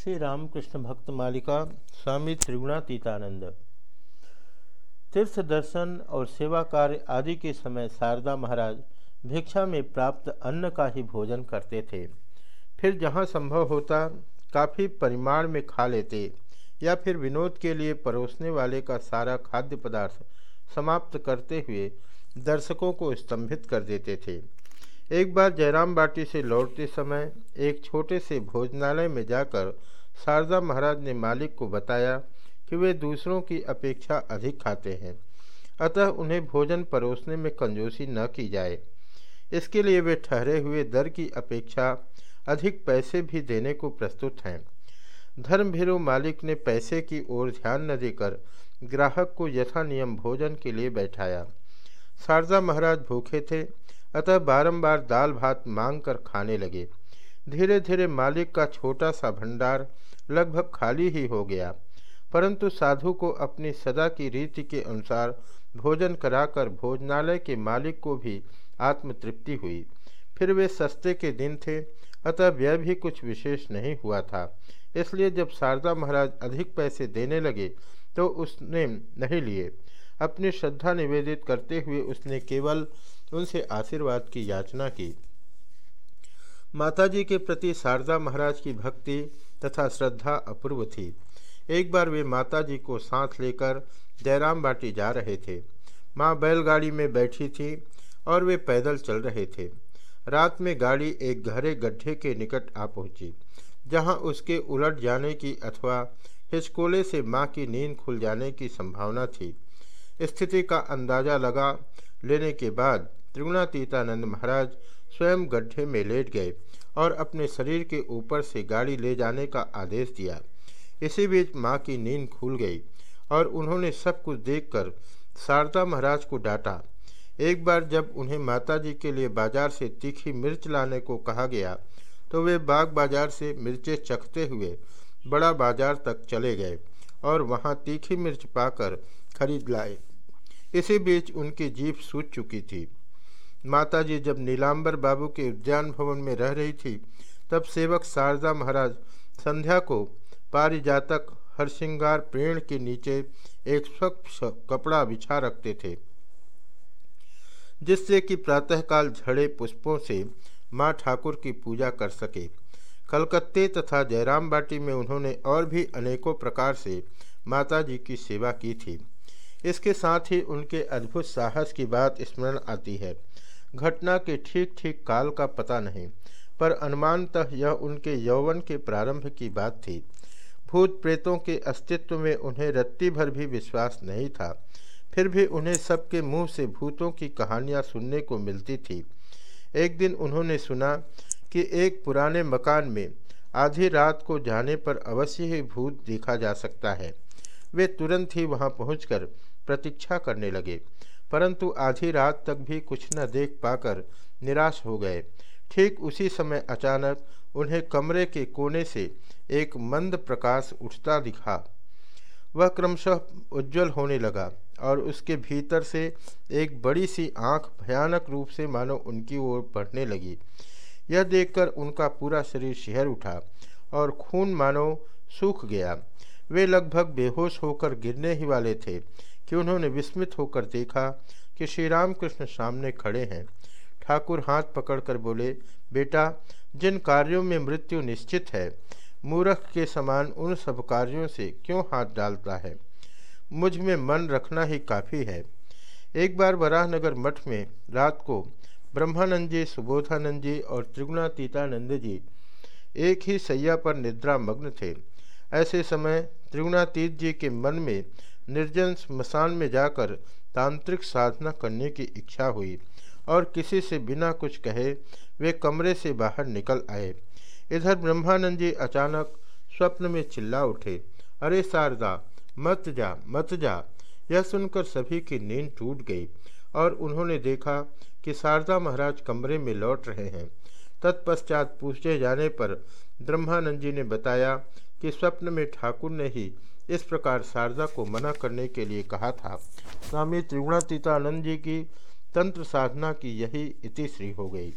श्री रामकृष्ण भक्त मालिका स्वामी त्रिगुणातीतानंद। तीर्थ दर्शन और सेवा कार्य आदि के समय शारदा महाराज भिक्षा में प्राप्त अन्न का ही भोजन करते थे। फिर जहाँ संभव होता, काफ़ी परिमाण में खा लेते या फिर विनोद के लिए परोसने वाले का सारा खाद्य पदार्थ समाप्त करते हुए दर्शकों को स्तंभित कर देते थे। एक बार जयराम बाटी से लौटते समय एक छोटे से भोजनालय में जाकर शारदा महाराज ने मालिक को बताया कि वे दूसरों की अपेक्षा अधिक खाते हैं। अतः उन्हें भोजन परोसने में कंजूसी न की जाए। इसके लिए वे ठहरे हुए दर की अपेक्षा अधिक पैसे भी देने को प्रस्तुत हैं। धर्म धर्मभीरु मालिक ने पैसे की ओर ध्यान न देकर ग्राहक को यथा नियम भोजन के लिए बैठाया। शारदा महाराज भूखे थे अतः बारंबार दाल भात मांग कर खाने लगे। धीरे धीरे मालिक का छोटा सा भंडार लगभग खाली ही हो गया। परंतु साधु को अपनी सदा की रीति के अनुसार भोजन कराकर भोजनालय के मालिक को भी आत्मतृप्ति हुई। फिर वे सस्ते के दिन थे, अतः व्यय भी कुछ विशेष नहीं हुआ था। इसलिए जब शारदा महाराज अधिक पैसे देने लगे तो उसने नहीं लिए। अपनी श्रद्धा निवेदित करते हुए उसने केवल उनसे आशीर्वाद की याचना की। माताजी के प्रति शारदा महाराज की भक्ति तथा श्रद्धा अपूर्व थी। एक बार वे माताजी को साथ लेकर जयराम बाटी जा रहे थे। माँ बैलगाड़ी में बैठी थी और वे पैदल चल रहे थे। रात में गाड़ी एक गहरे गड्ढे के निकट आ पहुँची, जहाँ उसके उलट जाने की अथवा हिचकोले से माँ की नींद खुल जाने की संभावना थी। स्थिति का अंदाज़ा लगा लेने के बाद त्रिगुणातीतानंद महाराज स्वयं गड्ढे में लेट गए और अपने शरीर के ऊपर से गाड़ी ले जाने का आदेश दिया। इसी बीच माँ की नींद खुल गई और उन्होंने सब कुछ देखकर शारदा महाराज को डांटा। एक बार जब उन्हें माताजी के लिए बाज़ार से तीखी मिर्च लाने को कहा गया तो वे बाग बाज़ार से मिर्चें चखते हुए बड़ा बाज़ार तक चले गए और वहाँ तीखी मिर्च पाकर खरीद लाए। इसी बीच उनकी जीप सूझ चुकी थी। माताजी जब नीलांबर बाबू के उद्यान भवन में रह रही थी, तब सेवक शारदा महाराज संध्या को पारिजातक हरसिंगार पेड़ के नीचे एक स्वच्छ कपड़ा बिछा रखते थे, जिससे कि प्रातःकाल झड़े पुष्पों से माँ ठाकुर की पूजा कर सके। कलकत्ते तथा जयराम बाटी में उन्होंने और भी अनेकों प्रकार से माता जी की सेवा की थी। इसके साथ ही उनके अद्भुत साहस की बात स्मरण आती है। घटना के ठीक ठीक काल का पता नहीं, पर अनुमानतः यह उनके यौवन के प्रारंभ की बात थी। भूत प्रेतों के अस्तित्व में उन्हें रत्ती भर भी विश्वास नहीं था। फिर भी उन्हें सबके मुँह से भूतों की कहानियाँ सुनने को मिलती थी। एक दिन उन्होंने सुना कि एक पुराने मकान में आधी रात को जाने पर अवश्य ही भूत देखा जा सकता है। वे तुरंत ही वहाँ पहुंचकर प्रतीक्षा करने लगे। परंतु आधी रात तक भी कुछ न देख पाकर निराश हो गए। ठीक उसी समय अचानक उन्हें कमरे के कोने से एक मंद प्रकाश उठता दिखा। वह क्रमशः उज्जवल होने लगा और उसके भीतर से एक बड़ी सी आँख भयानक रूप से मानो उनकी ओर बढ़ने लगी। यह देखकर उनका पूरा शरीर शहर उठा और खून मानो सूख गया। वे लगभग बेहोश होकर गिरने ही वाले थे। कि उन्होंने विस्मित होकर देखा कि श्री रामकृष्ण सामने खड़े हैं। ठाकुर हाथ पकड़कर बोले, बेटा, जिन कार्यों में मृत्यु निश्चित है, मूर्ख के समान उन सब कार्यों से क्यों हाथ डालता है? मुझमें मन रखना ही काफ़ी है। एक बार वराहनगर मठ में रात को ब्रह्मानंद जी सुबोधानंद जी और त्रिगुणातीतानंद जी एक ही सैया पर निद्रा मग्न थे। ऐसे समय त्रिगुणातीत जी के मन में निर्जन स्मशान में जाकर तांत्रिक साधना करने की इच्छा हुई और किसी से बिना कुछ कहे वे कमरे से बाहर निकल आए। इधर ब्रह्मानंद जी अचानक स्वप्न में चिल्ला उठे, अरे शारदा, मत जा मत जा। यह सुनकर सभी की नींद टूट गई और उन्होंने देखा कि शारदा महाराज कमरे में लौट रहे हैं। तत्पश्चात पूछे जाने पर ब्रह्मानंद जी ने बताया कि स्वप्न में ठाकुर ने ही इस प्रकार शारदा को मना करने के लिए कहा था। स्वामी त्रिगुणातीतानंद जी की तंत्र साधना की यही इतिश्री हो गई।